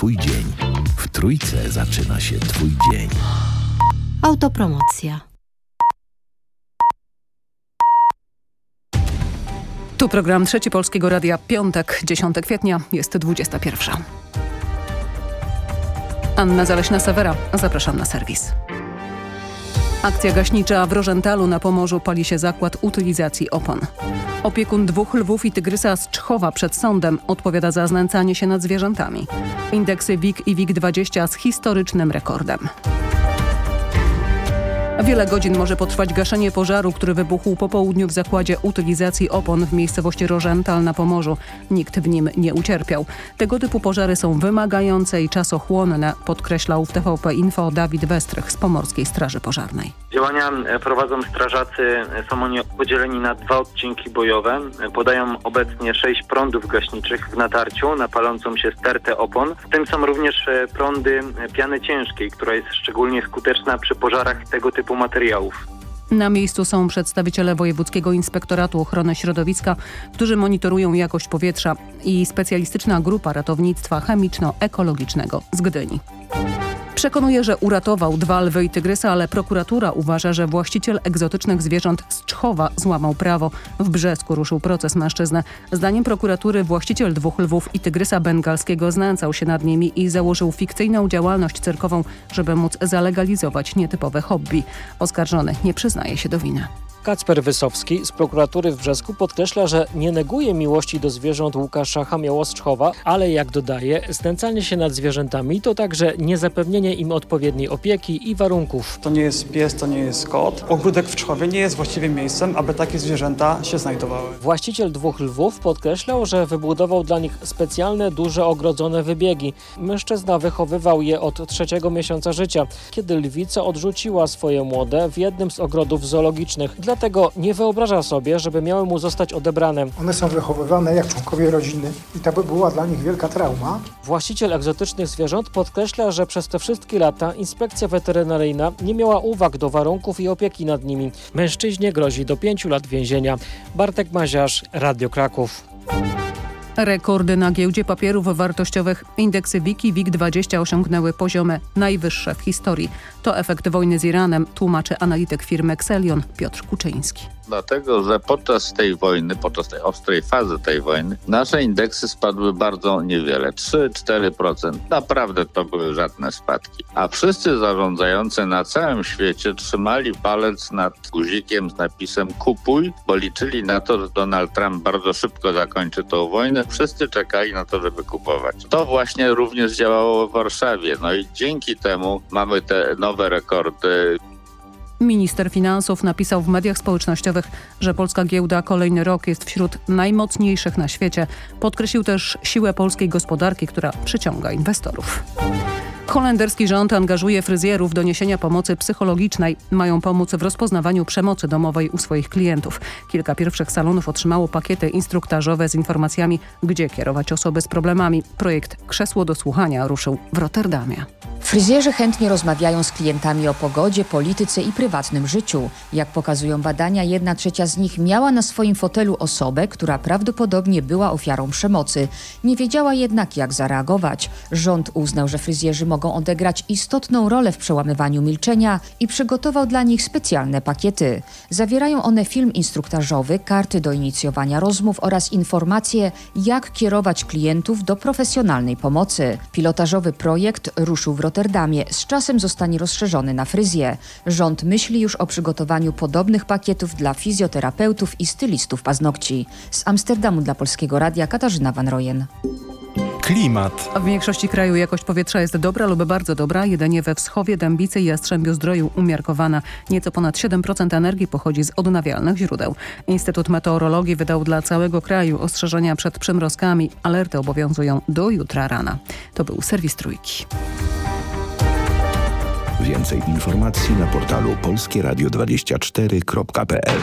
Twój dzień. W Trójce zaczyna się Twój dzień. Autopromocja. Tu program Trzeci Polskiego Radia, piątek, 10 kwietnia, jest 21. Anna Zaleśna-Sewera, zapraszam na serwis. Akcja gaśnicza w Rożentalu na Pomorzu pali się zakład utylizacji opon. Opiekun dwóch lwów i tygrysa z Czchowa przed sądem odpowiada za znęcanie się nad zwierzętami. Indeksy WIG i WIG20 z historycznym rekordem. Wiele godzin może potrwać gaszenie pożaru, który wybuchł po południu w zakładzie utylizacji opon w miejscowości Rożental na Pomorzu. Nikt w nim nie ucierpiał. Tego typu pożary są wymagające i czasochłonne, podkreślał w TVP Info Dawid Westrych z Pomorskiej Straży Pożarnej. Działania prowadzą strażacy, są oni podzieleni na dwa odcinki bojowe. Podają obecnie sześć prądów gaśniczych w natarciu na palącą się stertę opon. W tym są również prądy piany ciężkiej, która jest szczególnie skuteczna przy pożarach tego typu materiałów. Na miejscu są przedstawiciele Wojewódzkiego Inspektoratu Ochrony Środowiska, którzy monitorują jakość powietrza i specjalistyczna grupa ratownictwa chemiczno-ekologicznego z Gdyni. Przekonuje, że uratował dwa lwy i tygrysa, ale prokuratura uważa, że właściciel egzotycznych zwierząt z Czchowa złamał prawo. W Brzesku ruszył proces mężczyznę. Zdaniem prokuratury właściciel dwóch lwów i tygrysa bengalskiego znęcał się nad nimi i założył fikcyjną działalność cyrkową, żeby móc zalegalizować nietypowe hobby. Oskarżony nie przyznaje się do winy. Kacper Wysowski z prokuratury w Brzesku podkreśla, że nie neguje miłości do zwierząt Łukasza Chamioło-Strzowa, ale jak dodaje, znęcanie się nad zwierzętami to także niezapewnienie im odpowiedniej opieki i warunków. To nie jest pies, to nie jest kot. Ogródek w Czchowie nie jest właściwym miejscem, aby takie zwierzęta się znajdowały. Właściciel dwóch lwów podkreślał, że wybudował dla nich specjalne, duże, ogrodzone wybiegi. Mężczyzna wychowywał je od trzeciego miesiąca życia, kiedy lwica odrzuciła swoje młode w jednym z ogrodów zoologicznych dlatego nie wyobraża sobie, żeby miały mu zostać odebrane. One są wychowywane jak członkowie rodziny i to by była dla nich wielka trauma. Właściciel egzotycznych zwierząt podkreśla, że przez te wszystkie lata inspekcja weterynaryjna nie miała uwag do warunków i opieki nad nimi. Mężczyźnie grozi do pięciu lat więzienia. Bartek Maziarz, Radio Kraków. Rekordy na giełdzie papierów wartościowych. Indeksy WIG i WIG20 osiągnęły poziomy najwyższe w historii. To efekt wojny z Iranem, tłumaczy analityk firmy Xelion Piotr Kuczyński dlatego że podczas tej wojny, podczas tej ostrej fazy tej wojny, nasze indeksy spadły bardzo niewiele. 3-4%. Naprawdę to były żadne spadki. A wszyscy zarządzający na całym świecie trzymali palec nad guzikiem z napisem kupuj, bo liczyli na to, że Donald Trump bardzo szybko zakończy tą wojnę. Wszyscy czekali na to, żeby kupować. To właśnie również działało w Warszawie. No i dzięki temu mamy te nowe rekordy. Minister finansów napisał w mediach społecznościowych, że polska giełda kolejny rok jest wśród najmocniejszych na świecie. Podkreślił też siłę polskiej gospodarki, która przyciąga inwestorów. Holenderski rząd angażuje fryzjerów do niesienia pomocy psychologicznej. Mają pomóc w rozpoznawaniu przemocy domowej u swoich klientów. Kilka pierwszych salonów otrzymało pakiety instruktażowe z informacjami, gdzie kierować osoby z problemami. Projekt Krzesło do słuchania ruszył w Rotterdamie. Fryzjerzy chętnie rozmawiają z klientami o pogodzie, polityce i prywatnym życiu. Jak pokazują badania, jedna trzecia z nich miała na swoim fotelu osobę, która prawdopodobnie była ofiarą przemocy. Nie wiedziała jednak, jak zareagować. Rząd uznał, że fryzjerzy mogą odegrać istotną rolę w przełamywaniu milczenia i przygotował dla nich specjalne pakiety. Zawierają one film instruktażowy, karty do inicjowania rozmów oraz informacje, jak kierować klientów do profesjonalnej pomocy. Pilotażowy projekt ruszył w Rotterdamie. Z czasem zostanie rozszerzony na fryzję. Rząd myśli już o przygotowaniu podobnych pakietów dla fizjoterapeutów i stylistów paznokci. Z Amsterdamu dla Polskiego Radia Katarzyna Van Rojen. Klimat. W większości kraju jakość powietrza jest dobra lub bardzo dobra, jedynie we Wschowie, Dębicy i Jastrzębiu Zdroju umiarkowana. Nieco ponad 7% energii pochodzi z odnawialnych źródeł. Instytut Meteorologii wydał dla całego kraju ostrzeżenia przed przymrozkami. Alerty obowiązują do jutra rana. To był serwis Trójki. Więcej informacji na portalu polskieradio24.pl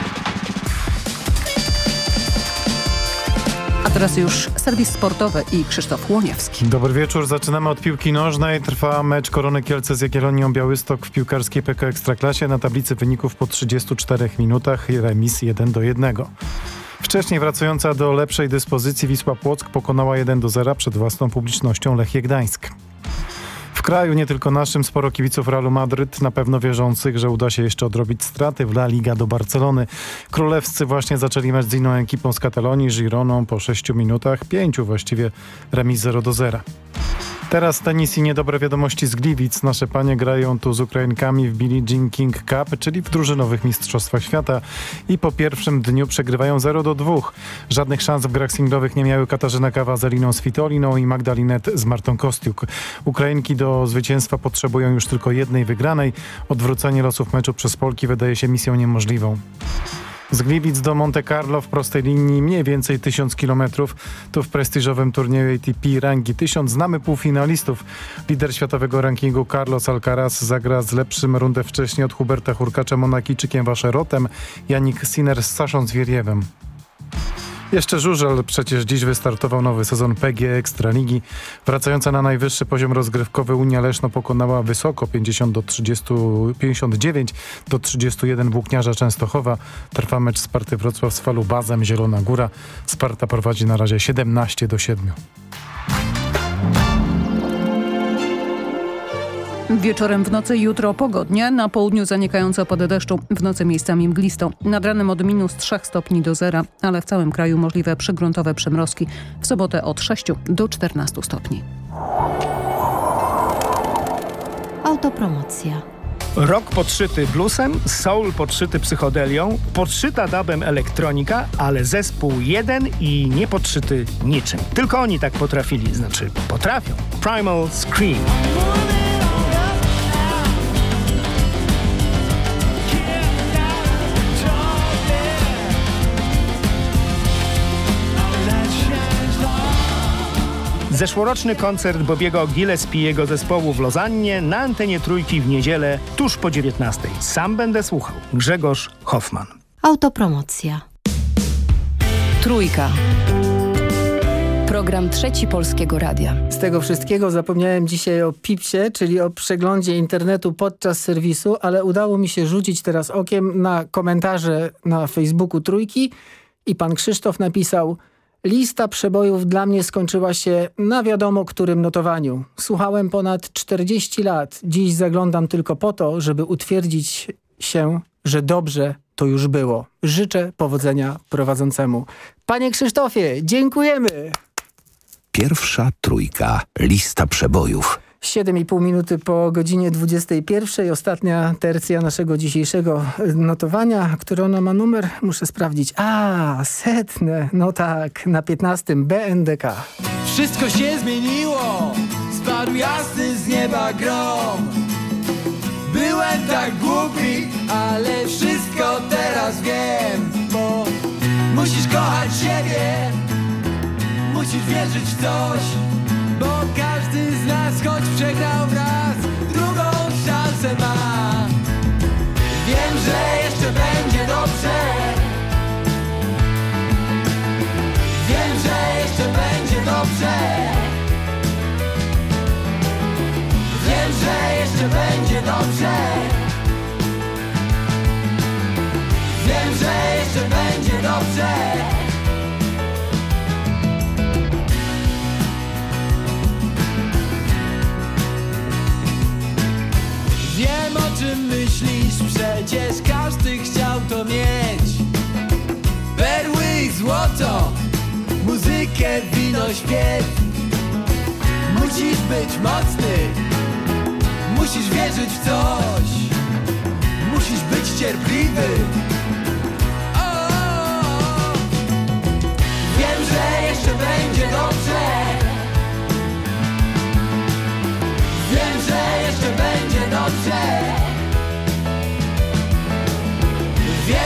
teraz już serwis sportowy i Krzysztof Łoniewski. Dobry wieczór. Zaczynamy od piłki nożnej. Trwa mecz Korony Kielce z Jagiellonią Białystok w piłkarskiej PK Ekstraklasie. Na tablicy wyników po 34 minutach remis 1 do 1. Wcześniej wracająca do lepszej dyspozycji Wisła Płock pokonała 1 do 0 przed własną publicznością Lechie Gdańsk. Kraju, nie tylko naszym, sporo kibiców Realu Madryt, na pewno wierzących, że uda się jeszcze odrobić straty w La Liga do Barcelony. Królewscy właśnie zaczęli mecz z inną ekipą z Katalonii, Gironą po 6 minutach, pięciu właściwie, remis 0 do 0. Teraz tenis i niedobre wiadomości z Gliwic. Nasze panie grają tu z Ukrainkami w Billie Jean King Cup, czyli w drużynowych mistrzostwach świata i po pierwszym dniu przegrywają 0 do 2. Żadnych szans w grach singlowych nie miały Katarzyna Kawa z Eliną Svitoliną i Magdalinet z Martą Kostiuk. Ukrainki do zwycięstwa potrzebują już tylko jednej wygranej. Odwrócenie losów meczu przez Polki wydaje się misją niemożliwą. Z Gliwic do Monte Carlo w prostej linii mniej więcej 1000 km. Tu w prestiżowym turnieju ATP rangi 1000 znamy półfinalistów. Lider światowego rankingu Carlos Alcaraz zagra z lepszym rundę wcześniej od Huberta Hurkacza Monakijczykiem Waszerotem, Janik Sinner z Saszą Zwierjewem. Jeszcze Żużel przecież dziś wystartował nowy sezon PG Ekstraligi. Wracająca na najwyższy poziom rozgrywkowy Unia Leszno pokonała wysoko 50 do 30, 59 do 31 Włókniarza Częstochowa. Trwa mecz Sparty Wrocław z Falu Bazem Zielona Góra. Sparta prowadzi na razie 17 do 7. Wieczorem w nocy jutro pogodnie, na południu zanikające opady deszczu, w nocy miejscami mglisto. Nad ranem od minus 3 stopni do zera, ale w całym kraju możliwe przygruntowe przymrozki. W sobotę od 6 do 14 stopni. Autopromocja. Rok podszyty bluesem, soul podszyty psychodelią, podszyta dubem elektronika, ale zespół jeden i nie podszyty niczym. Tylko oni tak potrafili, znaczy potrafią. Primal Scream. Zeszłoroczny koncert Bobiego Gillespiego zespołu w Lozannie na antenie Trójki w niedzielę tuż po 19. Sam będę słuchał. Grzegorz Hoffman. Autopromocja. Trójka. Program Trzeci Polskiego Radia. Z tego wszystkiego zapomniałem dzisiaj o Pipsie, czyli o przeglądzie internetu podczas serwisu, ale udało mi się rzucić teraz okiem na komentarze na Facebooku Trójki i pan Krzysztof napisał Lista przebojów dla mnie skończyła się na wiadomo którym notowaniu. Słuchałem ponad 40 lat. Dziś zaglądam tylko po to, żeby utwierdzić się, że dobrze to już było. Życzę powodzenia prowadzącemu. Panie Krzysztofie, dziękujemy! Pierwsza trójka. Lista przebojów. 7,5 minuty po godzinie 21. Ostatnia tercja naszego dzisiejszego notowania. Który ona ma numer? Muszę sprawdzić. A, setne. No tak, na 15. BNDK. Wszystko się zmieniło. Spadł jasny z nieba grom. Byłem tak głupi, ale wszystko teraz wiem. Bo musisz kochać siebie. Musisz wierzyć w coś. Bo każdy z nas, choć przegrał raz, drugą szansę ma. Wiem, że jeszcze będzie dobrze. Wiem, że jeszcze będzie dobrze. Wiem, że jeszcze będzie dobrze. Wiem, że jeszcze będzie dobrze. Wiem o czym myślisz, przecież każdy chciał to mieć. Perły i złoto, muzykę, wino, śpiew. Musisz być mocny, musisz wierzyć w coś. Musisz być cierpliwy. Wiem, że jeszcze będzie dobrze. Wiem, że jeszcze będzie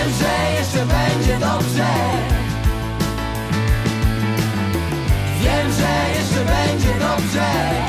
Wiem, że jeszcze będzie dobrze. Wiem, że jeszcze będzie dobrze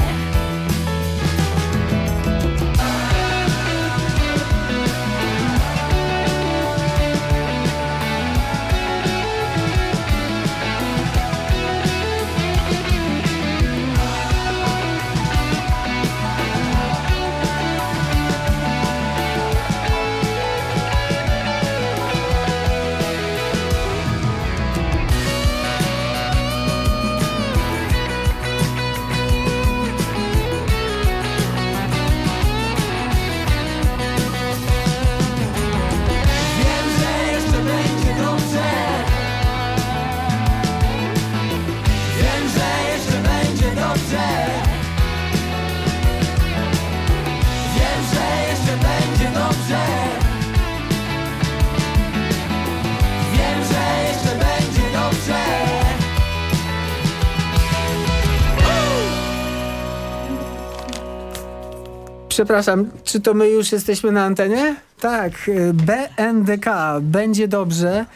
Przepraszam, czy to my już jesteśmy na antenie? Tak, y, BNDK, będzie dobrze.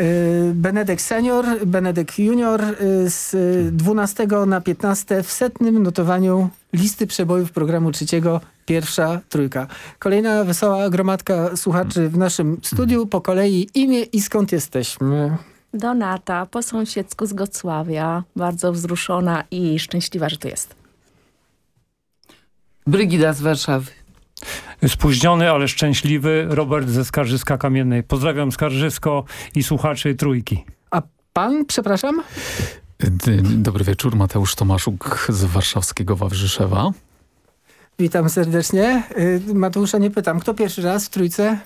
Y, Benedek Senior, Benedek Junior y, z 12 na 15 w setnym notowaniu listy przebojów programu trzeciego pierwsza trójka. Kolejna wesoła gromadka słuchaczy w naszym studiu. Po kolei imię i skąd jesteśmy? Donata, po sąsiedzku z Gocławia. Bardzo wzruszona i szczęśliwa, że tu jest. Brygida z Warszawy. Spóźniony, ale szczęśliwy Robert ze Skarżyska Kamiennej. Pozdrawiam Skarżysko i słuchaczy Trójki. A pan, przepraszam? Dobry wieczór, Mateusz Tomaszuk z warszawskiego Wawrzyszewa. Witam serdecznie. Y, Mateusza nie pytam, kto pierwszy raz w Trójce?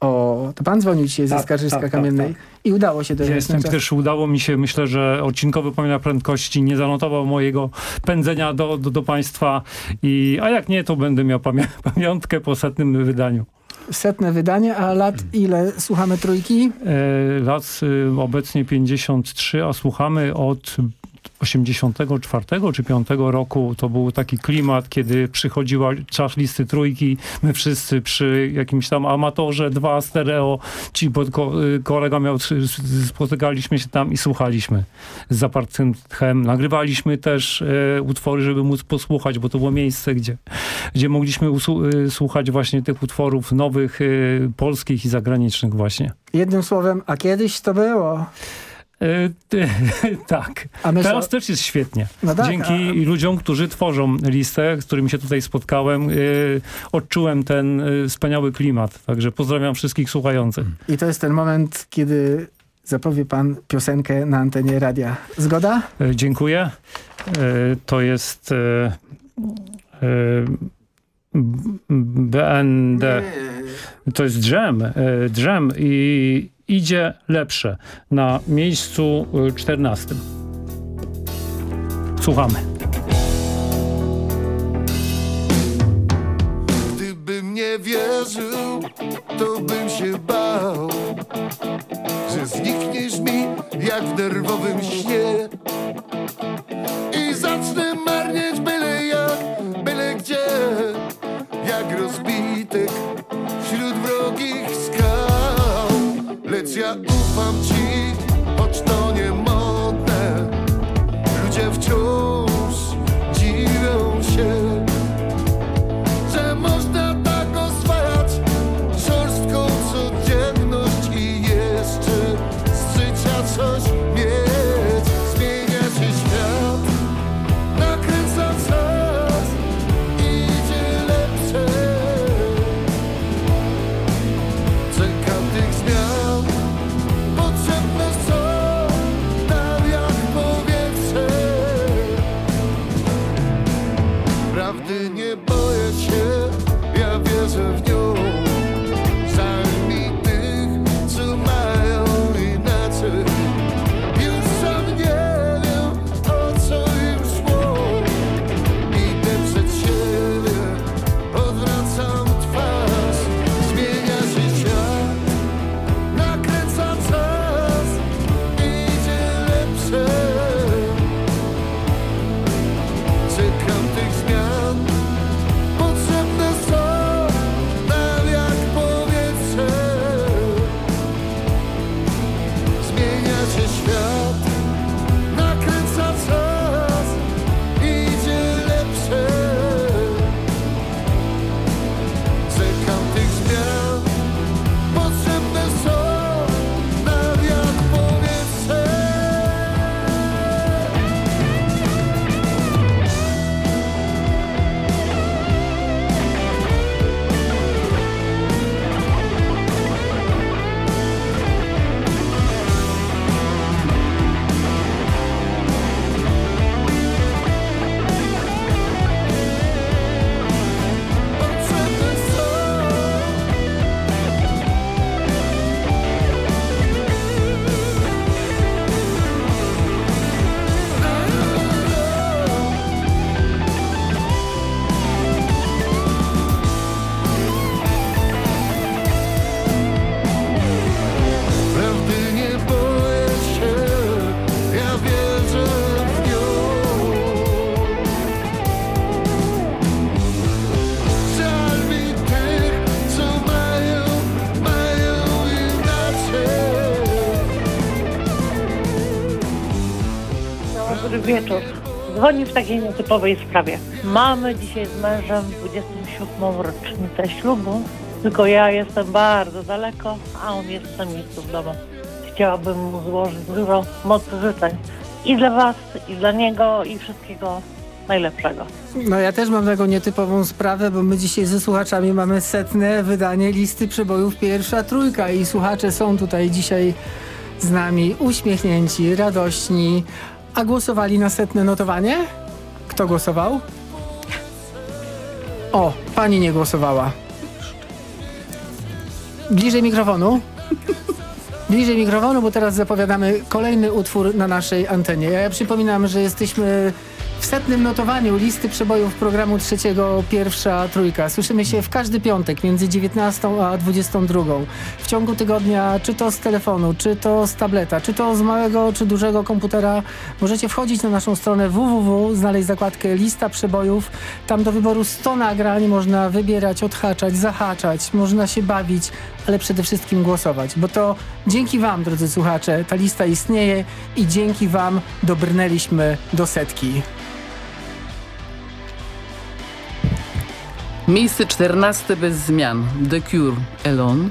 O, to pan dzwonił dzisiaj tak, ze Skarżyska tak, Kamiennej tak, tak. i udało się dojechać. Ja jestem też, udało mi się, myślę, że odcinkowy pomiar prędkości nie zanotował mojego pędzenia do, do, do państwa, i, a jak nie, to będę miał pamię pamiątkę po setnym wydaniu. Setne wydanie, a lat ile słuchamy trójki? E, lat y, obecnie 53, a słuchamy od 84 czy 5 roku to był taki klimat, kiedy przychodziła czas listy trójki, my wszyscy przy jakimś tam amatorze, dwa stereo, ci y, kolega miał, spotykaliśmy się tam i słuchaliśmy z zapartym tchem. Nagrywaliśmy też e, utwory, żeby móc posłuchać, bo to było miejsce, gdzie, gdzie mogliśmy y, słuchać właśnie tych utworów nowych, e, polskich i zagranicznych właśnie. Jednym słowem, a kiedyś to było? Tak. Teraz też jest świetnie. No tak, Dzięki a... ludziom, którzy tworzą listę, z którymi się tutaj spotkałem, e, odczułem ten e, wspaniały klimat. Także pozdrawiam wszystkich słuchających. I to jest ten moment, kiedy zapowie pan piosenkę na antenie radia. Zgoda? dziękuję. to jest BND. To jest drzem. drzem i idzie lepsze na miejscu 14. Y, Słuchamy. Gdybym nie wierzył, to bym się bał, że znikniesz mi jak w nerwowym śnie i zacznę marnieć byle jak, byle gdzie, ja ufam ci, choć to nie modne. Ludzie wciąż Dzwoni w takiej nietypowej sprawie. Mamy dzisiaj z mężem 27. rocznicę ślubu, tylko ja jestem bardzo daleko, a on jest na miejscu w domu. Chciałabym mu złożyć dużo mocy życzeń i dla Was, i dla niego, i wszystkiego najlepszego. No ja też mam taką nietypową sprawę, bo my dzisiaj ze słuchaczami mamy setne wydanie listy przebojów pierwsza trójka i słuchacze są tutaj dzisiaj z nami uśmiechnięci, radośni, a głosowali na setne notowanie? Kto głosował? O, pani nie głosowała. Bliżej mikrofonu. Bliżej mikrofonu, bo teraz zapowiadamy kolejny utwór na naszej antenie. Ja przypominam, że jesteśmy w setnym notowaniu listy przebojów programu trzeciego Pierwsza Trójka. Słyszymy się w każdy piątek między 19 a 22. W ciągu tygodnia, czy to z telefonu, czy to z tableta, czy to z małego, czy dużego komputera, możecie wchodzić na naszą stronę www, znaleźć zakładkę lista przebojów. Tam do wyboru 100 nagrań można wybierać, odhaczać, zahaczać, można się bawić, ale przede wszystkim głosować, bo to dzięki Wam, drodzy słuchacze, ta lista istnieje i dzięki Wam dobrnęliśmy do setki. Miejsce 14 bez zmian. The Cure Alone.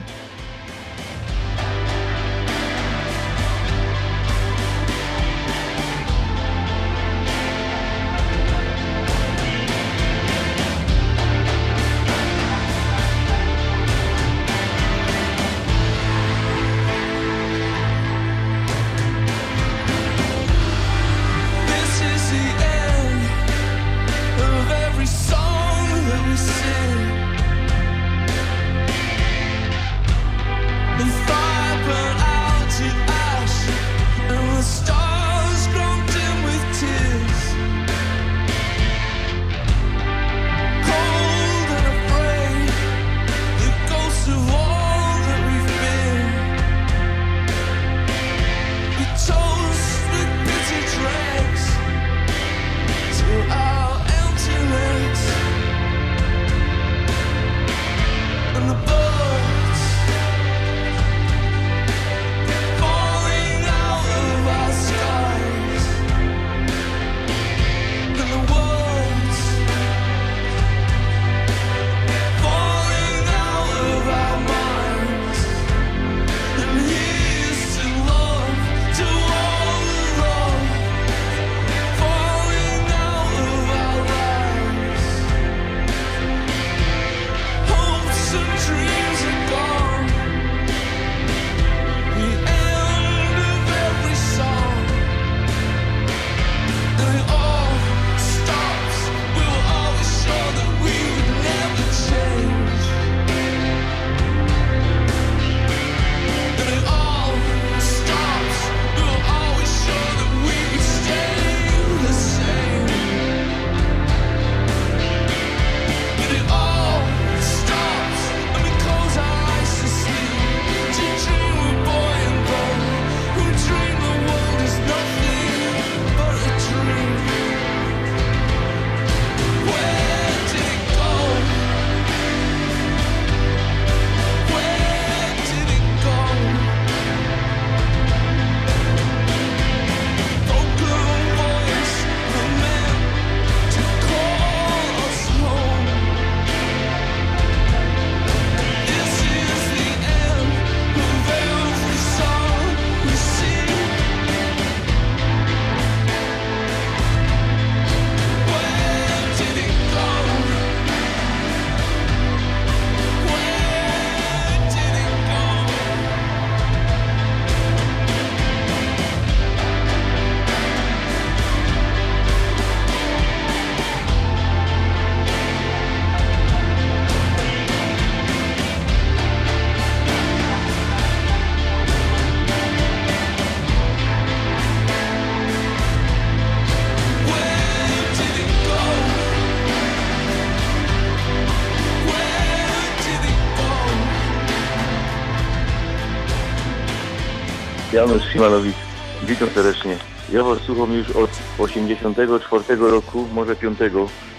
Janusz Simalowicz. Witam serdecznie. Ja was słucham już od 84 roku, może 5,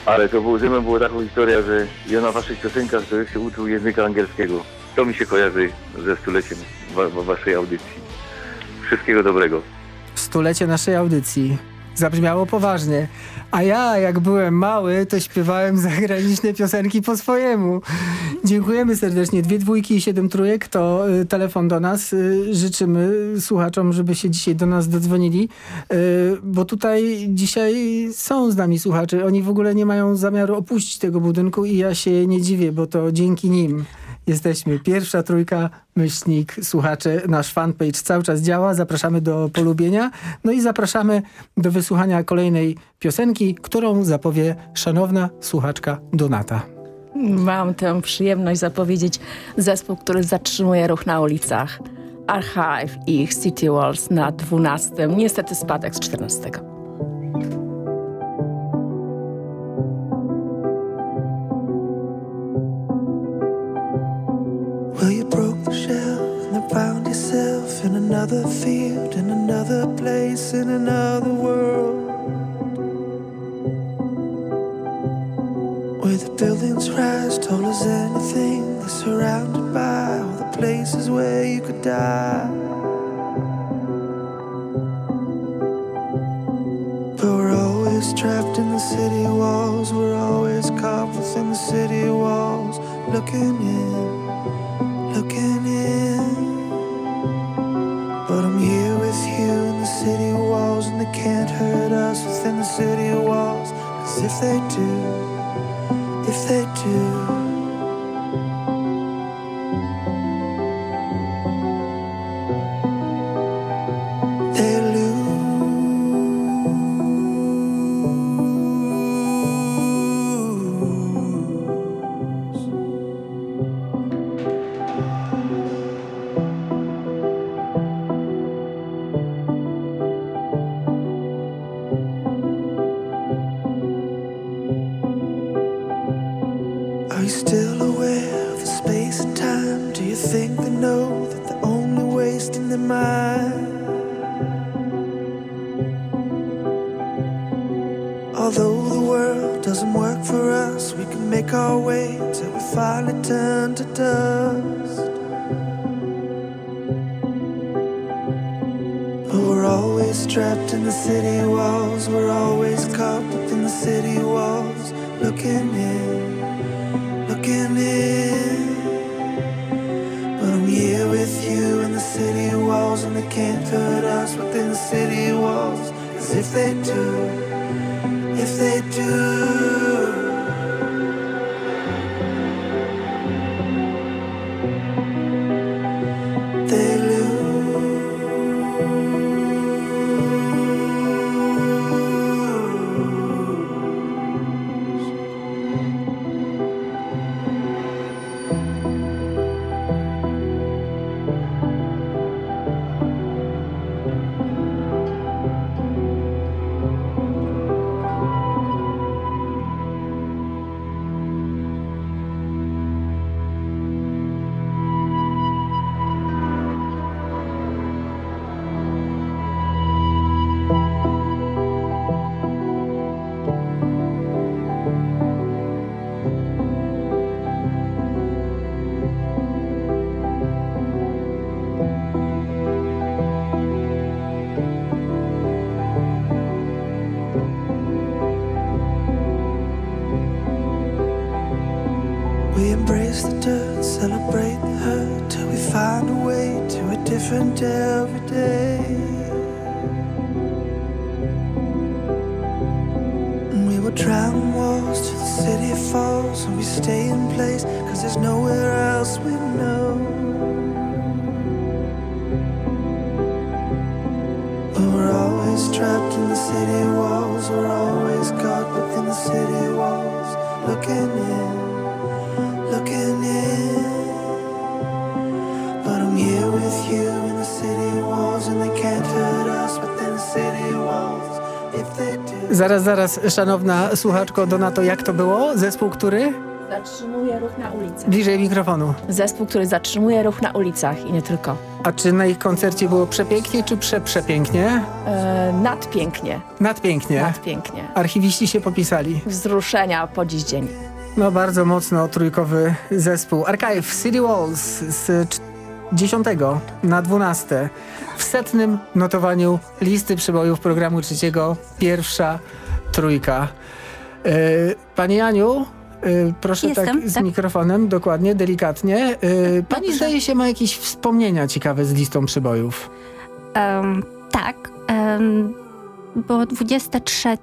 ale to było, ze mną była taka historia, że ja na waszych piosenkach to jeszcze uczył języka angielskiego. To mi się kojarzy ze stuleciem wa waszej audycji. Wszystkiego dobrego. Stulecie naszej audycji. Zabrzmiało poważnie. A ja, jak byłem mały, to śpiewałem zagraniczne piosenki po swojemu. Dziękujemy serdecznie. Dwie dwójki i siedem trójek to y, telefon do nas. Y, życzymy słuchaczom, żeby się dzisiaj do nas dodzwonili, y, bo tutaj dzisiaj są z nami słuchacze. Oni w ogóle nie mają zamiaru opuścić tego budynku i ja się nie dziwię, bo to dzięki nim jesteśmy. Pierwsza trójka, myślnik, słuchacze, nasz fanpage cały czas działa. Zapraszamy do polubienia. No i zapraszamy do wysłuchania kolejnej piosenki, którą zapowie szanowna słuchaczka Donata. Mam tę przyjemność zapowiedzieć zespół, który zatrzymuje ruch na ulicach. Archive i ich City Walls na 12. Niestety spadek z 14. Well, you broke the shell and then found yourself in another field, in another place, in another world. Where the buildings rise tall as anything, they're surrounded by all the places where you could die. But we're always trapped in the city walls, we're always caught within the city walls, looking in looking in. But I'm here with you in the city walls, and they can't hurt us within the city walls. Cause if they do, if they do, different every day. We will drown walls till the city falls, and we stay in place, cause there's nowhere else we know. But we're always trapped in the city walls, we're always caught within the city walls, looking in Zaraz, zaraz, szanowna słuchaczko Donato, jak to było? Zespół, który? Zatrzymuje ruch na ulicach. Bliżej mikrofonu. Zespół, który zatrzymuje ruch na ulicach i nie tylko. A czy na ich koncercie było przepięknie, czy przeprzepięknie? E, nadpięknie. Nadpięknie. Nadpięknie. Archiwiści się popisali. Wzruszenia po dziś dzień. No bardzo mocno trójkowy zespół. Archive City Walls z 10 na 12 w setnym notowaniu listy przebojów programu trzeciego pierwsza trójka. E, Pani Janiu, e, proszę Jestem, tak z tak. mikrofonem, dokładnie, delikatnie. E, Pani zdaje się ma jakieś wspomnienia ciekawe z listą przebojów. Em, tak. em, było 23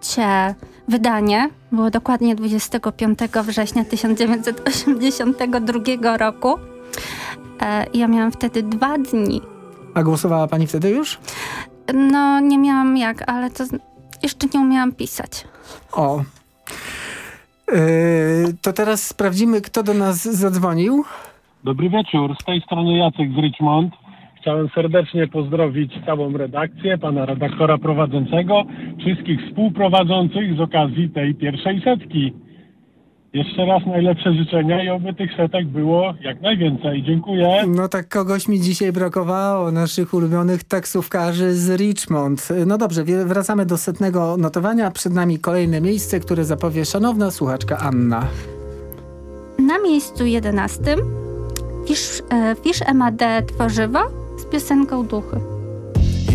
wydanie. Było dokładnie 25 września 1982 roku. E, ja miałam wtedy dwa dni. A głosowała pani wtedy już? No, nie miałam jak, ale to jeszcze nie umiałam pisać. O. E, to teraz sprawdzimy, kto do nas zadzwonił. Dobry wieczór, z tej strony Jacek z Richmond. Chciałem serdecznie pozdrowić całą redakcję, pana redaktora prowadzącego, wszystkich współprowadzących z okazji tej pierwszej setki. Jeszcze raz najlepsze życzenia i oby tych setek było jak najwięcej. Dziękuję. No tak kogoś mi dzisiaj brakowało, naszych ulubionych taksówkarzy z Richmond. No dobrze, wracamy do setnego notowania. Przed nami kolejne miejsce, które zapowie szanowna słuchaczka Anna. Na miejscu 11 Fisz, e, Fisz MAD Tworzywo z piosenką Duchy.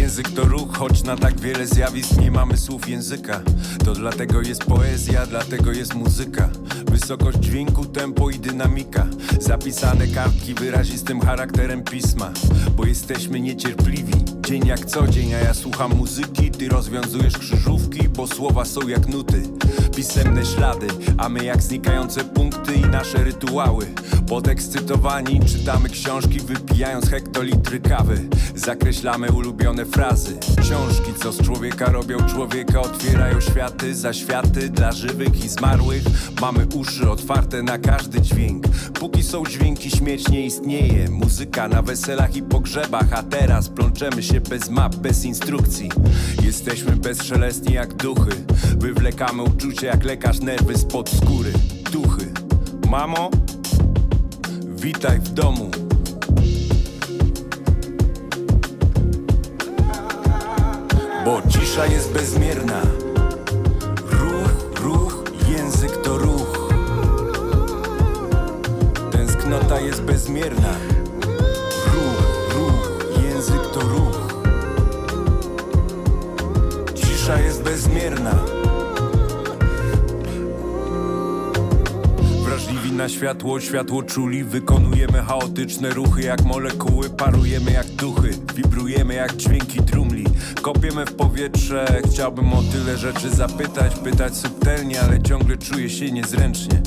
Język to ruch, choć na tak wiele zjawisk nie mamy słów języka. To dlatego jest poezja, dlatego jest muzyka. Wysokość dźwięku, tempo i dynamika. Zapisane kartki wyrazistym charakterem pisma. Bo jesteśmy niecierpliwi. Dzień jak co dzień, a ja słucham muzyki. Ty rozwiązujesz krzyżówki, bo słowa są jak nuty. Pisemne ślady, a my jak znikające punkty i nasze rytuały. Podekscytowani czytamy książki, wypijając hektolitry kawy. Zakreślamy ulubione frazy. Książki, co z człowieka robią człowieka, otwierają światy za światy dla żywych i zmarłych. Mamy uszy otwarte na każdy dźwięk. Póki są dźwięki, śmierć nie istnieje. Muzyka na weselach i pogrzebach, a teraz plączemy się bez map, bez instrukcji. Jesteśmy bezszelestni jak duchy. Wywlekamy uczucie jak lekarz nerwy spod skóry. Duchy. Mamo, witaj w domu. Bo cisza jest bezmierna. Ruch, ruch, język to ruch. Tęsknota jest bezmierna. Cisza jest bezmierna. Wrażliwi na światło, światło czuli. Wykonujemy chaotyczne ruchy jak molekuły Parujemy jak duchy, wibrujemy jak dźwięki trumli Kopiemy w powietrze, chciałbym o tyle rzeczy zapytać Pytać subtelnie, ale ciągle czuję się niezręcznie.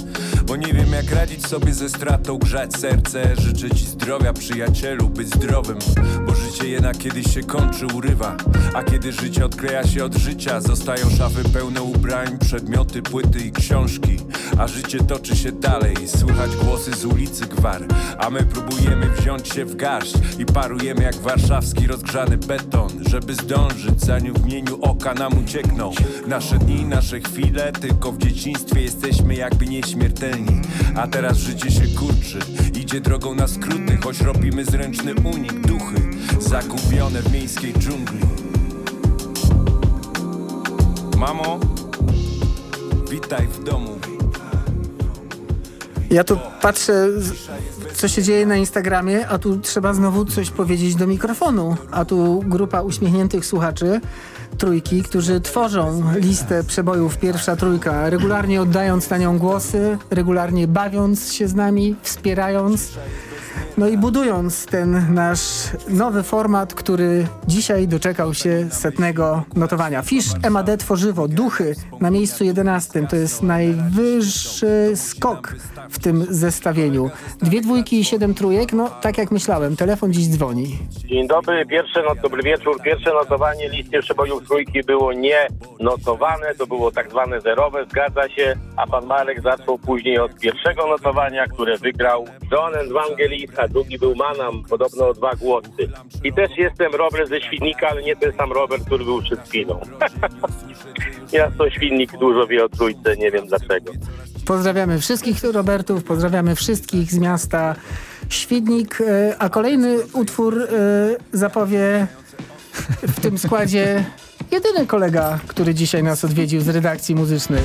Bo nie wiem jak radzić sobie ze stratą, grzać serce. Życzę ci zdrowia przyjacielu, być zdrowym. Bo życie jednak kiedyś się kończy, urywa. A kiedy życie odkleja się od życia Zostają szafy pełne ubrań, przedmioty, płyty i książki. A życie toczy się dalej, słychać głosy z ulicy gwar. A my próbujemy wziąć się w garść I parujemy jak warszawski rozgrzany beton Żeby zdążyć, zanim w mieniu oka nam uciekną. Nasze dni, nasze chwile, tylko w dzieciństwie jesteśmy jakby nieśmiertelni. A teraz życie się kurczy, idzie drogą na skróty Choć robimy zręczny unik, duchy Zagubione w miejskiej dżungli. Mamo, witaj w domu Ja tu patrzę, co się dzieje na Instagramie, a tu trzeba znowu coś powiedzieć do mikrofonu. A tu grupa uśmiechniętych słuchaczy, trójki, którzy tworzą listę przebojów pierwsza trójka, regularnie oddając na nią głosy, regularnie bawiąc się z nami, wspierając. No i budując ten nasz nowy format, który dzisiaj doczekał się setnego notowania. Fisz MAD Tworzywo, Duchy na miejscu 11. To jest najwyższy skok w tym zestawieniu. Dwie dwójki i siedem trójek, no tak jak myślałem, telefon dziś dzwoni. Dzień dobry, pierwsze not, dobry wieczór. Pierwsze notowanie listy przebojów trójki było nie notowane, to było tak zwane zerowe, zgadza się, a pan Marek zaczął później od pierwszego notowania, które wygrał John Evangelis, drugi był Manam, podobno dwa głosy. I też jestem Robert ze Świdnika, ale nie ten sam Robert, który był przed chwilą. Miasto Świdnik dużo wie o trójce, nie wiem dlaczego. Pozdrawiamy wszystkich Robertów, pozdrawiamy wszystkich z miasta Świdnik, e, a kolejny utwór e, zapowie w tym składzie jedyny kolega, który dzisiaj nas odwiedził z redakcji muzycznej.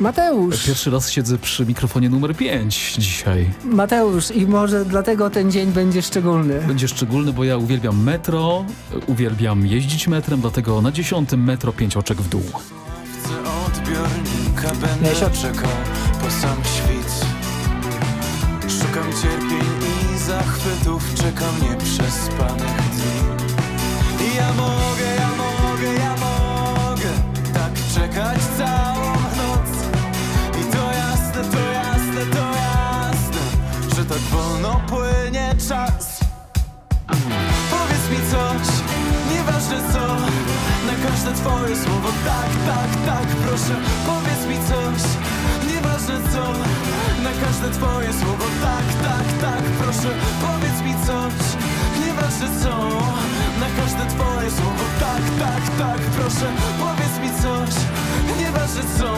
Mateusz. Pierwszy raz siedzę przy mikrofonie numer 5 dzisiaj. Mateusz i może dlatego ten dzień będzie szczególny. Będzie szczególny, bo ja uwielbiam metro, uwielbiam jeździć metrem, dlatego na dziesiątym metro pięć oczek w dół. odbiornika będę czekał po sam świt Szukam cierpień i zachwytów, czekam nieprzespanych dni I ja mogę, ja mogę, ja mogę czekać całą noc. I to jasne, to jasne, to jasne, że tak wolno płynie czas. Powiedz mi coś, nieważne co Na każde twoje słowo tak, tak, tak Proszę, powiedz mi coś Nieważne co Na każde twoje słowo tak, tak, tak Proszę, powiedz mi coś Nieważne co Na każde twoje słowo. Tak, tak, tak Proszę, powiedz mi coś. Nieważne co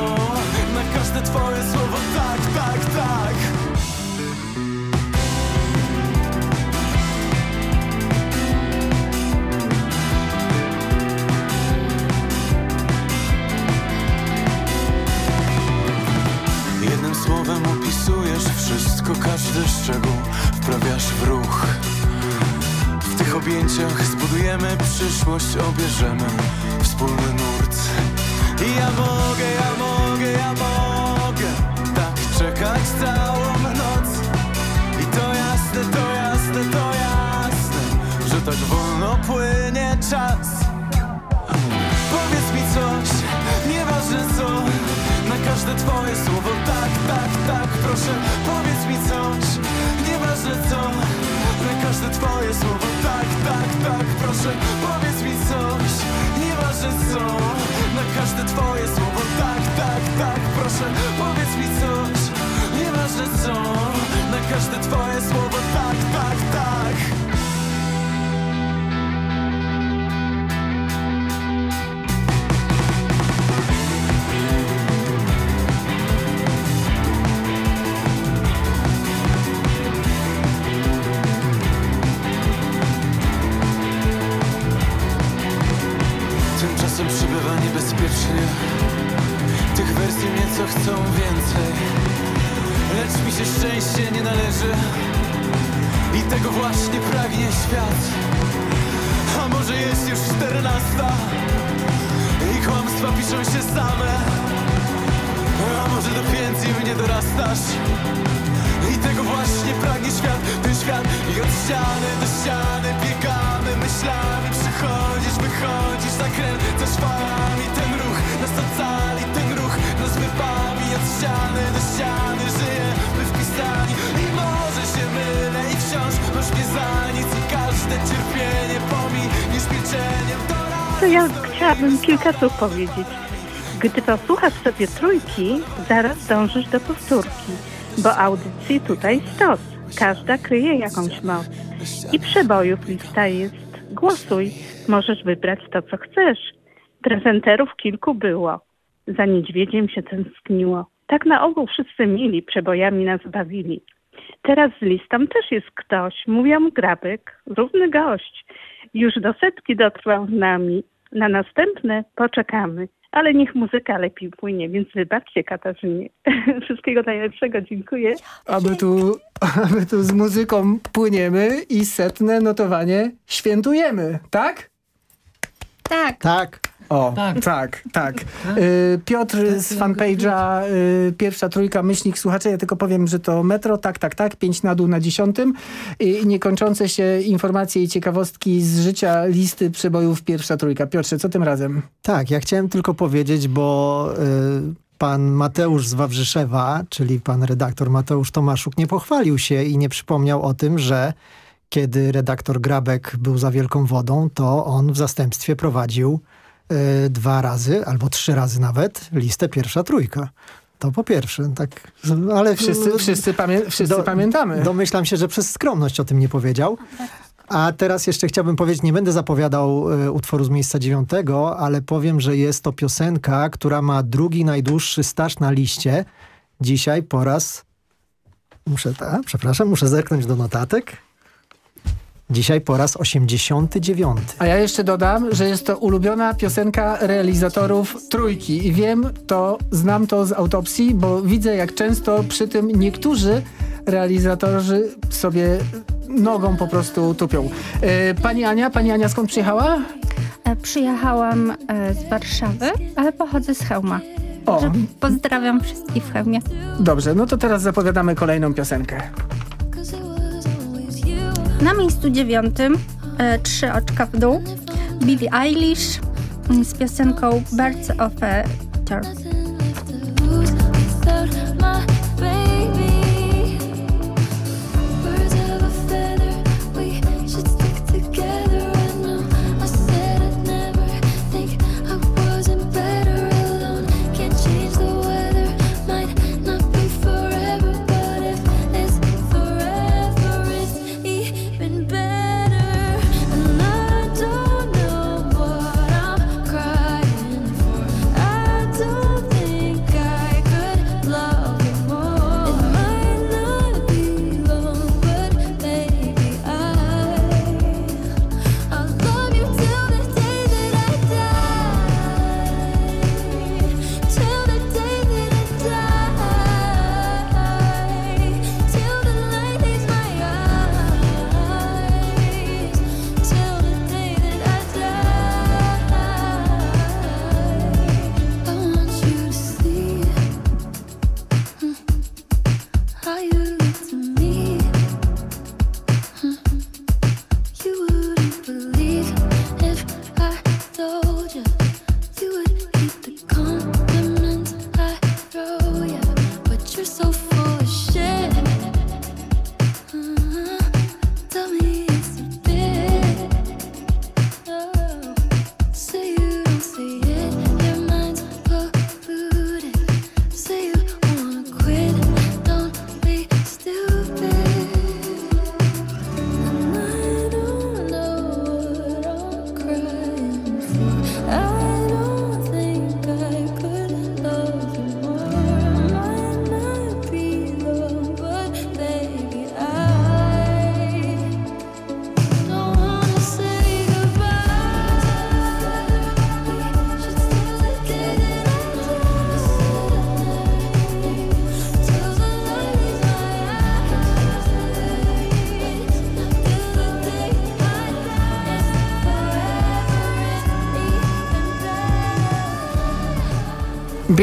Na każde twoje słowo. Tak, tak, tak. Jednym słowem opisujesz wszystko, każdy szczegół wprawiasz w ruch. W tych objęciach zbudujemy przyszłość, obierzemy wspólny nurt. I ja mogę, ja mogę, ja mogę tak czekać całą noc. I to jasne, to jasne, to jasne, że tak wolno płynie czas. Powiedz mi coś, nieważne co Na każde twoje słowo tak, tak, tak Proszę, powiedz mi coś Nieważne co Na każde twoje słowo. Tak, tak, tak Proszę, powiedz mi coś. Nieważne co Na każde twoje słowo. Tak, tak, tak Proszę, powiedz mi coś. Nieważne co Na każde twoje słowo. Tak, tak, tak chciałabym kilka słów powiedzieć. Gdy posłuchasz sobie trójki, zaraz dążysz do powtórki, bo audycji tutaj stos. Każda kryje jakąś moc. I przebojów lista jest. Głosuj, możesz wybrać to, co chcesz. Prezenterów kilku było. Za niedźwiedziem się tęskniło. Tak na ogół wszyscy mili, przebojami nas bawili. Teraz z listą też jest ktoś, mówią grabek, równy gość. Już do setki dotrwał z nami. Na następne poczekamy. Ale niech muzyka lepiej płynie, więc wybaczcie Katarzynie. Wszystkiego najlepszego, dziękuję. A my tu, a my tu z muzyką płyniemy i setne notowanie świętujemy, tak? Tak. Tak. O, tak, tak. tak. Y, Piotr z fanpage'a y, pierwsza trójka, myślnik słuchacze, ja tylko powiem, że to metro, tak, tak, tak, pięć na dół na dziesiątym i niekończące się informacje i ciekawostki z życia listy przebojów pierwsza trójka. Piotrze, co tym razem? Tak, ja chciałem tylko powiedzieć, bo y, pan Mateusz z Wawrzyszewa, czyli pan redaktor Mateusz Tomaszuk nie pochwalił się i nie przypomniał o tym, że kiedy redaktor Grabek był za wielką wodą, to on w zastępstwie prowadził dwa razy, albo trzy razy nawet, listę pierwsza trójka. To po pierwsze, tak, ale Wszyscy- wszyscy pamię- wszyscy pamiętamy. Domyślam się, że przez skromność o tym nie powiedział. A teraz jeszcze chciałbym powiedzieć, nie będę zapowiadał e, utworu z miejsca dziewiątego, ale powiem, że jest to piosenka, która ma drugi najdłuższy staż na liście. Dzisiaj po raz... Muszę, ta, przepraszam, muszę zerknąć do notatek. Dzisiaj po raz 89. A ja jeszcze dodam, że jest to ulubiona piosenka realizatorów Trójki. I wiem to, znam to z autopsji, bo widzę jak często przy tym niektórzy realizatorzy sobie nogą po prostu tupią. E, pani Ania, pani Ania skąd przyjechała? E, przyjechałam e, z Warszawy, ale pochodzę z Chełma. O. Pozdrawiam wszystkich w Chełmie. Dobrze, no to teraz zapowiadamy kolejną piosenkę. Na miejscu dziewiątym e, trzy oczka w dół Billie Eilish mm, z piosenką Birds of a Feather.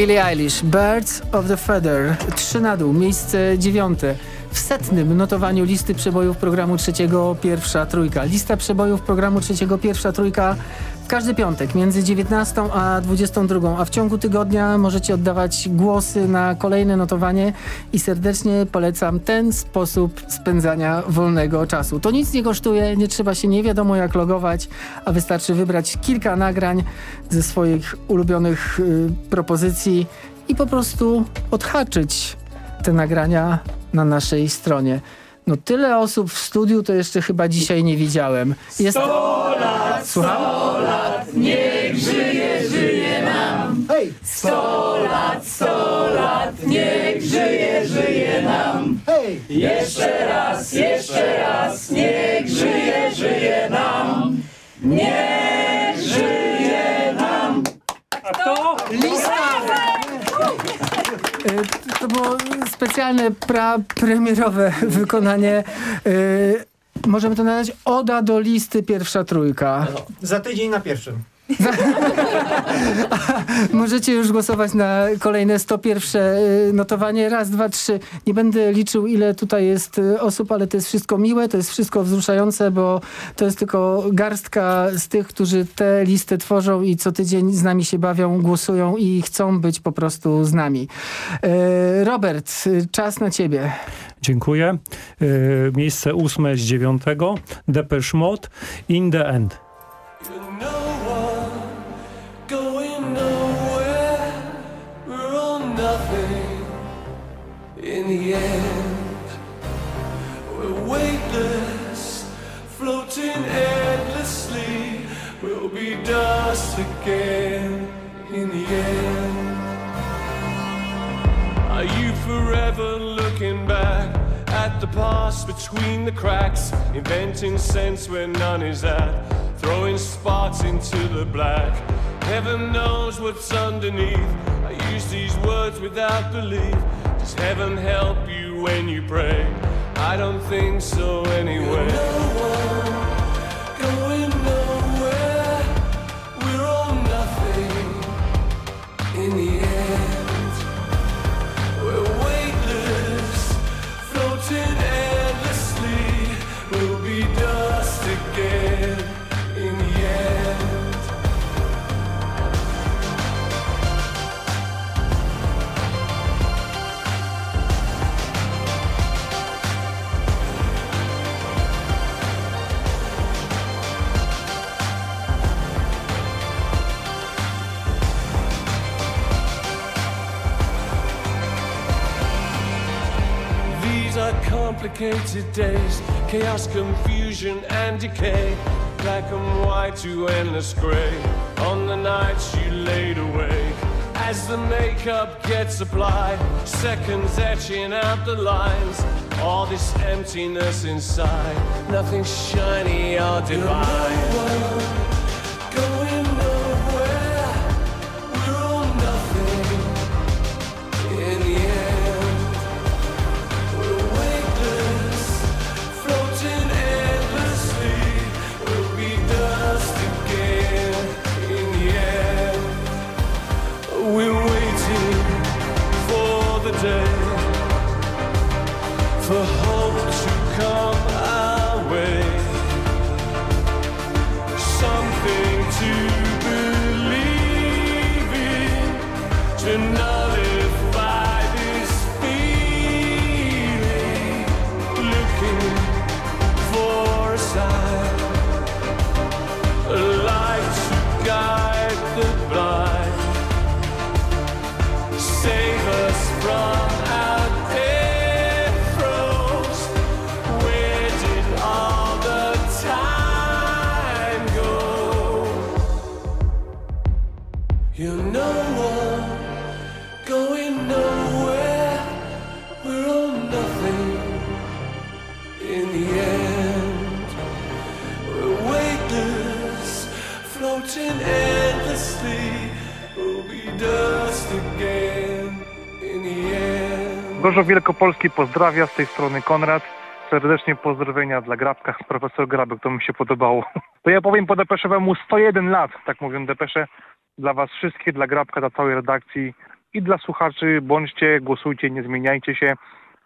Billie Eilish, Birds of the Feather, 3 na dół, miejsce dziewiąte. W setnym notowaniu listy przebojów programu trzeciego pierwsza trójka. Lista przebojów programu trzeciego pierwsza trójka każdy piątek między 19 a 22, a w ciągu tygodnia możecie oddawać głosy na kolejne notowanie i serdecznie polecam ten sposób spędzania wolnego czasu. To nic nie kosztuje, nie trzeba się nie wiadomo jak logować, a wystarczy wybrać kilka nagrań ze swoich ulubionych y, propozycji i po prostu odhaczyć te nagrania na naszej stronie. No tyle osób w studiu to jeszcze chyba dzisiaj nie widziałem. Jest... 100 lat, 100 lat, niech żyje, żyje nam. Hej! 100 lat, 100 lat, niech żyje, żyje nam. Hej! Jeszcze raz, jeszcze raz, niech żyje, żyje nam. Niech żyje nam. A to lista! To było specjalne pra premierowe wykonanie. Yy, możemy to nazwać Oda do listy pierwsza trójka. Za tydzień na pierwszym. Możecie już głosować na kolejne 101 notowanie. Raz, dwa, trzy. Nie będę liczył ile tutaj jest osób, ale to jest wszystko miłe, to jest wszystko wzruszające, bo to jest tylko garstka z tych, którzy tę listę tworzą i co tydzień z nami się bawią, głosują i chcą być po prostu z nami. Robert, czas na ciebie. Dziękuję. Miejsce ósme z dziewiątego. Depeche Mode, In the End. Again in the end are you forever looking back at the past between the cracks, inventing sense where none is at, throwing sparks into the black. Heaven knows what's underneath. I use these words without belief. Does heaven help you when you pray? I don't think so anyway. Complicated days, chaos, confusion, and decay. Black and white to endless gray. On the nights you laid awake, as the makeup gets applied, seconds etching out the lines. All this emptiness inside, nothing shiny or divine. End. Gorzów Wielkopolski pozdrawia, z tej strony Konrad. Serdecznie pozdrowienia dla Grabka, profesor Grabek, to mi się podobało. To ja powiem po Depeszowemu 101 lat, tak mówią Depesze, dla was wszystkich, dla Grabka, dla całej redakcji i dla słuchaczy. Bądźcie, głosujcie, nie zmieniajcie się.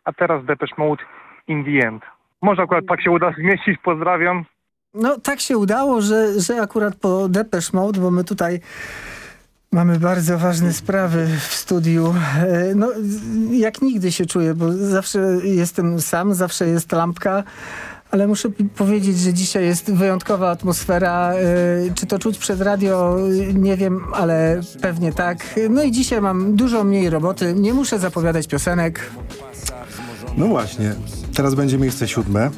A teraz Depeche Mode in the end. Może akurat tak się uda zmieścić, pozdrawiam. No tak się udało, że, że akurat po Depeche Mode, bo my tutaj mamy bardzo ważne sprawy w studiu. E, No jak nigdy się czuję, bo zawsze jestem sam, zawsze jest lampka. Ale muszę powiedzieć, że dzisiaj jest wyjątkowa atmosfera. E, Czy to czuć przed radio? Nie wiem, ale pewnie tak. No i dzisiaj mam dużo mniej roboty. Nie muszę zapowiadać piosenek. No właśnie, teraz będzie miejsce siódme.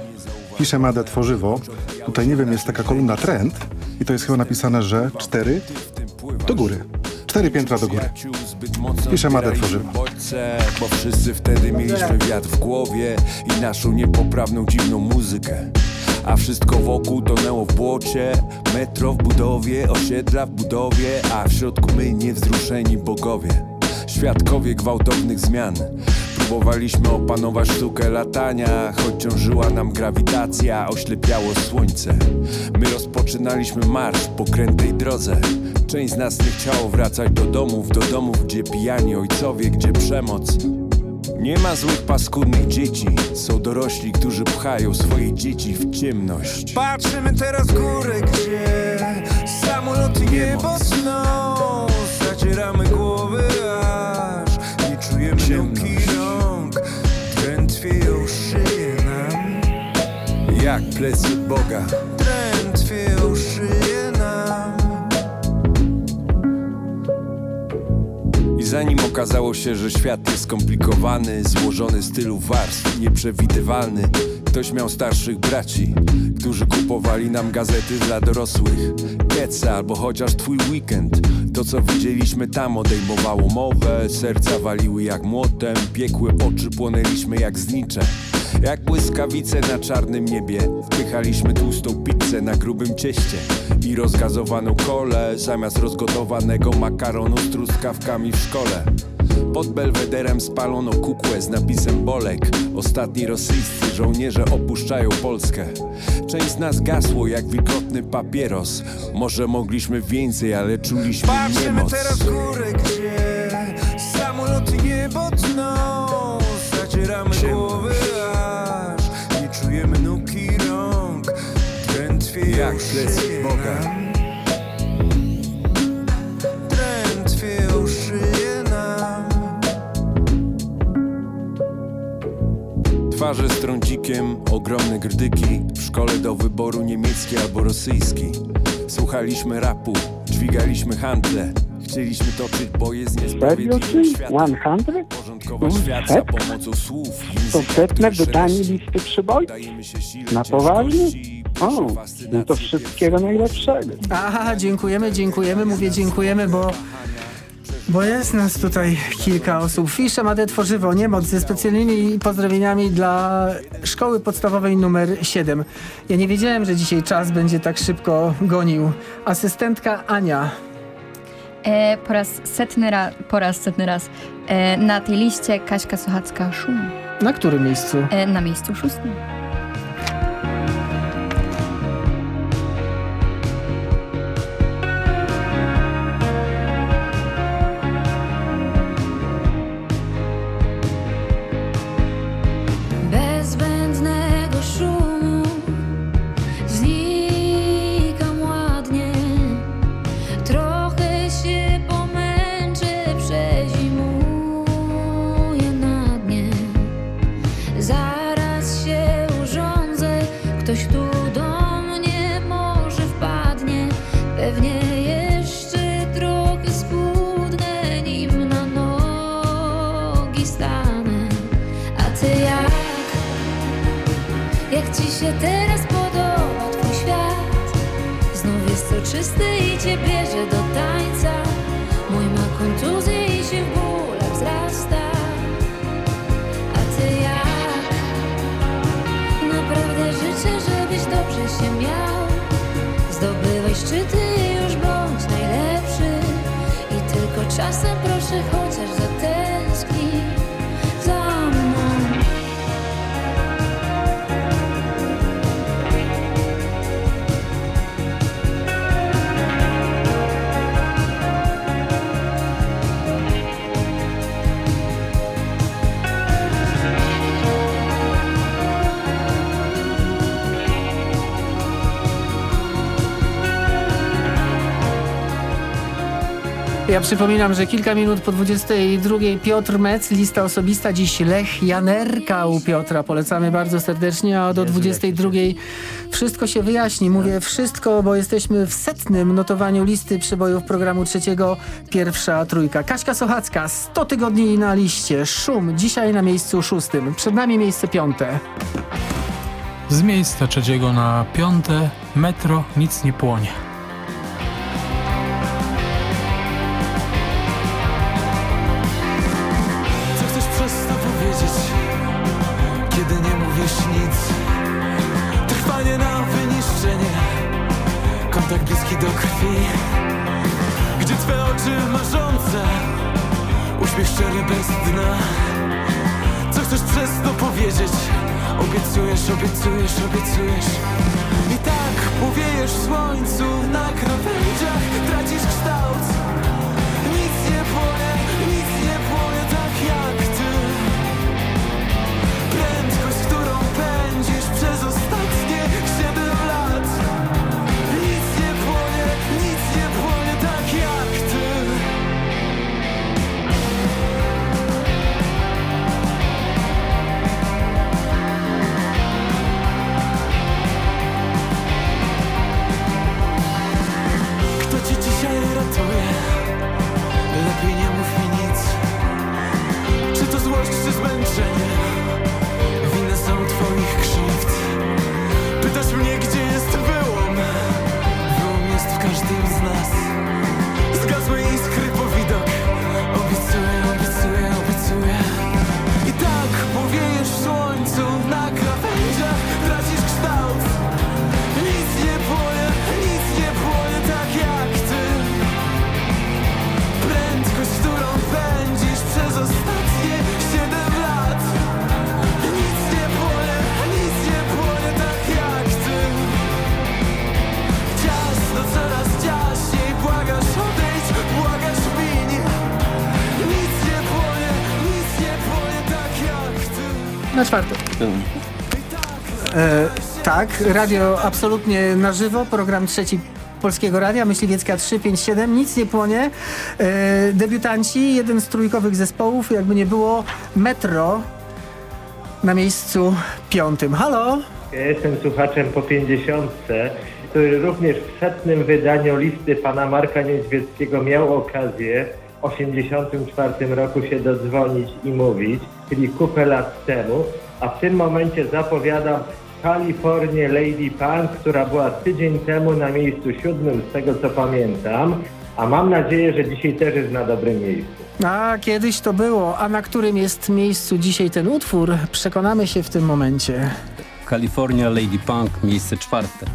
Pisze Made Tworzywo. Tutaj nie wiem, jest taka kolumna trend i to jest chyba napisane, że cztery do góry. Cztery piętra do góry. Pisze Made Tworzywo. bodźce, bo wszyscy wtedy mieliśmy wiatr w głowie i naszą niepoprawną, dziwną muzykę. A wszystko wokół tonęło w błocie, metro w budowie, osiedla w budowie, a w środku my niewzruszeni bogowie. Świadkowie gwałtownych zmian. Próbowaliśmy opanować sztukę latania, choć ciążyła nam grawitacja, oślepiało słońce. My rozpoczynaliśmy marsz po krętej drodze. Część z nas nie chciało wracać do domów, do domów, gdzie pijani ojcowie, gdzie przemoc. Nie ma złych, paskudnych dzieci, są dorośli, którzy pchają swoje dzieci w ciemność. Patrzymy teraz w górę, gdzie samoloty niebo sną Zacieramy głowy Jak plecy Boga. Drętwieją szyje nam I zanim okazało się, że świat jest skomplikowany, złożony z tylu warstw, nieprzewidywalny, ktoś miał starszych braci, którzy kupowali nam gazety dla dorosłych. Keca albo chociaż twój weekend. To co widzieliśmy tam odejmowało mowę, serca waliły jak młotem, piekły oczy płonęliśmy jak znicze. Jak błyskawice na czarnym niebie. Wpychaliśmy tłustą pizzę na grubym cieście I rozgazowaną kolę Zamiast rozgotowanego makaronu z truskawkami w szkole. Pod belwederem spalono kukłę z napisem Bolek. Ostatni rosyjscy żołnierze opuszczają Polskę. Część z nas gasło jak wilgotny papieros. Może mogliśmy więcej, ale czuliśmy Patrzymy niemoc. teraz w górę, gdzie samoloty niebo tną. Zacieramy głowy Jak szyje Boga. Twarze z trądzikiem, ogromne grdyki W szkole do wyboru niemiecki albo rosyjski. Słuchaliśmy rapu, dźwigaliśmy handle. Chcieliśmy toczyć boje z niesprawiedliwym światem. Porządkować świat za pomocą słów wydanie listy przyboj? Na poważnie? O, no to wszystkiego najlepszego. Aha, dziękujemy, dziękujemy, mówię dziękujemy, bo bo jest nas tutaj kilka osób. Fisze Made Tworzywo, Niemoc ze specjalnymi pozdrowieniami dla szkoły podstawowej numer 7. Ja nie wiedziałem, że dzisiaj czas będzie tak szybko gonił. Asystentka Ania. E, po raz setny raz, po raz setny raz e, na tej liście Kaśka Sochacka Szum. Na którym miejscu? E, na miejscu szóstym. Ja przypominam, że kilka minut po 22 Piotr Mec, lista osobista, dziś Lech Janerka u Piotra. Polecamy bardzo serdecznie, a do 22 wszystko się wyjaśni. Mówię wszystko, bo jesteśmy w setnym notowaniu listy przybojów programu trzeciego, pierwsza trójka. Kaśka Sochacka, 100 tygodni na liście, Szum, dzisiaj na miejscu szóstym. Przed nami miejsce piąte. Z miejsca trzeciego na piąte metro nic nie płonie. Szczery bez dna. Co chcesz przez to powiedzieć? Obiecujesz, obiecujesz, obiecujesz. I tak powiejesz w słońcu na krawędziach, tracisz kształt. lepiej nie mów mi nic. Czy to złość, czy zmęczenie? Na czwartym. E, tak, radio absolutnie na żywo, program trzeci Polskiego Radia, Myśliwiecka 357, nic nie płonie. E, debiutanci, jeden z trójkowych zespołów, jakby nie było, Metro na miejscu piątym. Halo? Ja jestem słuchaczem po 50, który również w setnym wydaniu listy pana Marka Niedźwieckiego miał okazję w 84 roku się dodzwonić i mówić, czyli kupę lat temu, a w tym momencie zapowiadam Kalifornię Lady Punk, która była tydzień temu na miejscu siódmym, z tego co pamiętam, a mam nadzieję, że dzisiaj też jest na dobrym miejscu. A kiedyś to było, a na którym jest miejscu dzisiaj ten utwór, przekonamy się w tym momencie. Kalifornia Lady Punk, miejsce czwarte.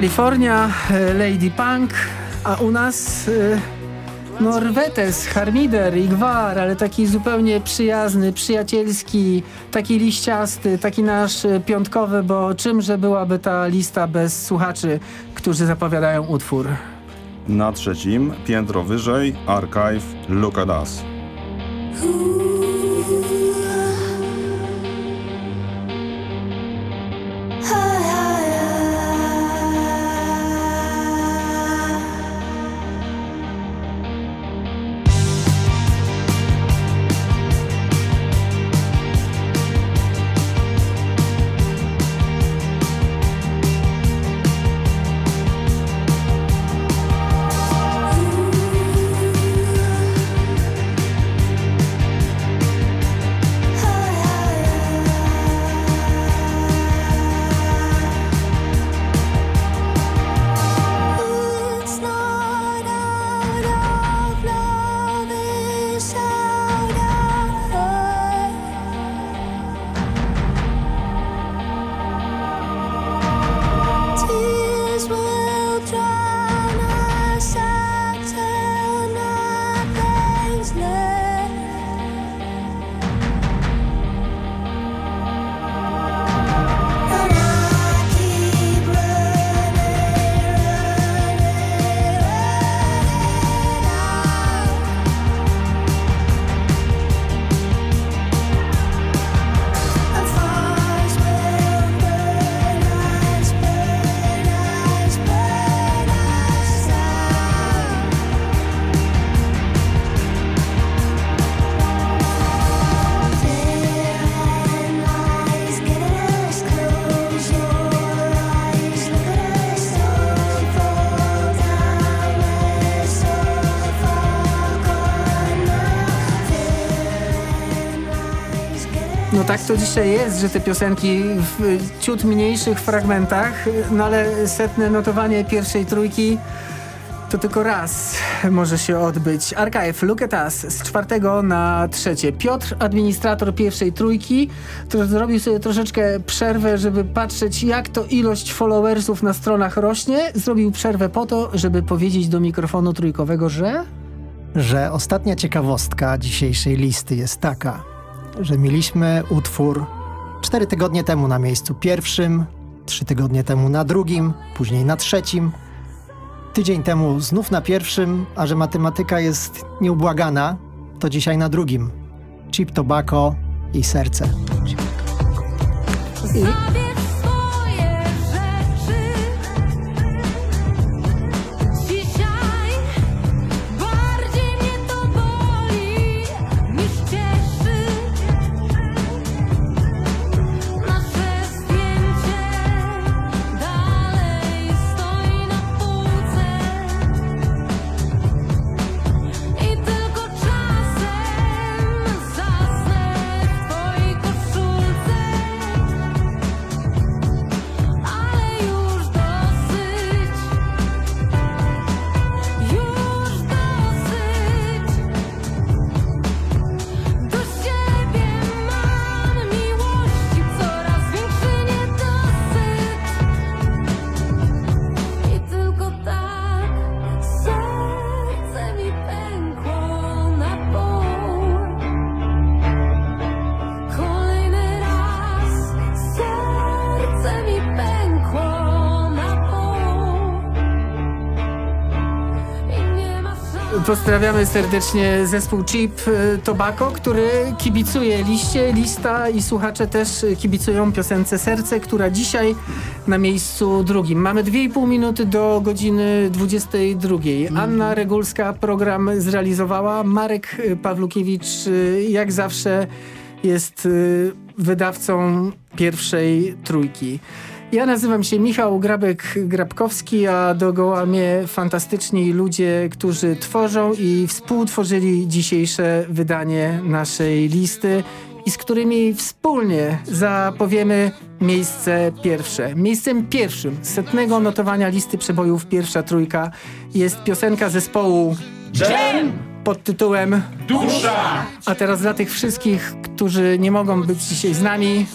Kalifornia, e, Lady Punk, a u nas e, Norwetes, Harmider i Gwar, ale taki zupełnie przyjazny, przyjacielski, taki liściasty, taki nasz e, piątkowy, bo czymże byłaby ta lista bez słuchaczy, którzy zapowiadają utwór? Na trzecim, piętro wyżej, Archive Look at Us. To dzisiaj jest, że te piosenki w ciut mniejszych fragmentach, no ale setne notowanie pierwszej trójki to tylko raz może się odbyć. Archive, look at us z czwartego na trzecie. Piotr, administrator pierwszej trójki, który zrobił sobie troszeczkę przerwę, żeby patrzeć jak to ilość followersów na stronach rośnie. Zrobił przerwę po to, żeby powiedzieć do mikrofonu trójkowego, że... Że ostatnia ciekawostka dzisiejszej listy jest taka, że mieliśmy utwór cztery tygodnie temu na miejscu pierwszym, trzy tygodnie temu na drugim, później na trzecim, tydzień temu znów na pierwszym, a że matematyka jest nieubłagana, to dzisiaj na drugim. Chip Tobacco i serce. I Pozdrawiamy serdecznie zespół Chip y, Tobacco, który kibicuje liście, lista i słuchacze też kibicują piosence Serce, która dzisiaj na miejscu drugim. Mamy 2,5 minuty do godziny 22. Anna Regulska program zrealizowała. Marek Pawlukiewicz y, jak zawsze jest y, wydawcą pierwszej trójki. Ja nazywam się Michał Grabek-Grabkowski, a dookoła mnie fantastyczni ludzie, którzy tworzą i współtworzyli dzisiejsze wydanie naszej listy i z którymi wspólnie zapowiemy miejsce pierwsze. Miejscem pierwszym setnego notowania listy przebojów pierwsza trójka jest piosenka zespołu Jam pod tytułem Dusza. A teraz dla tych wszystkich, którzy nie mogą być dzisiaj z nami,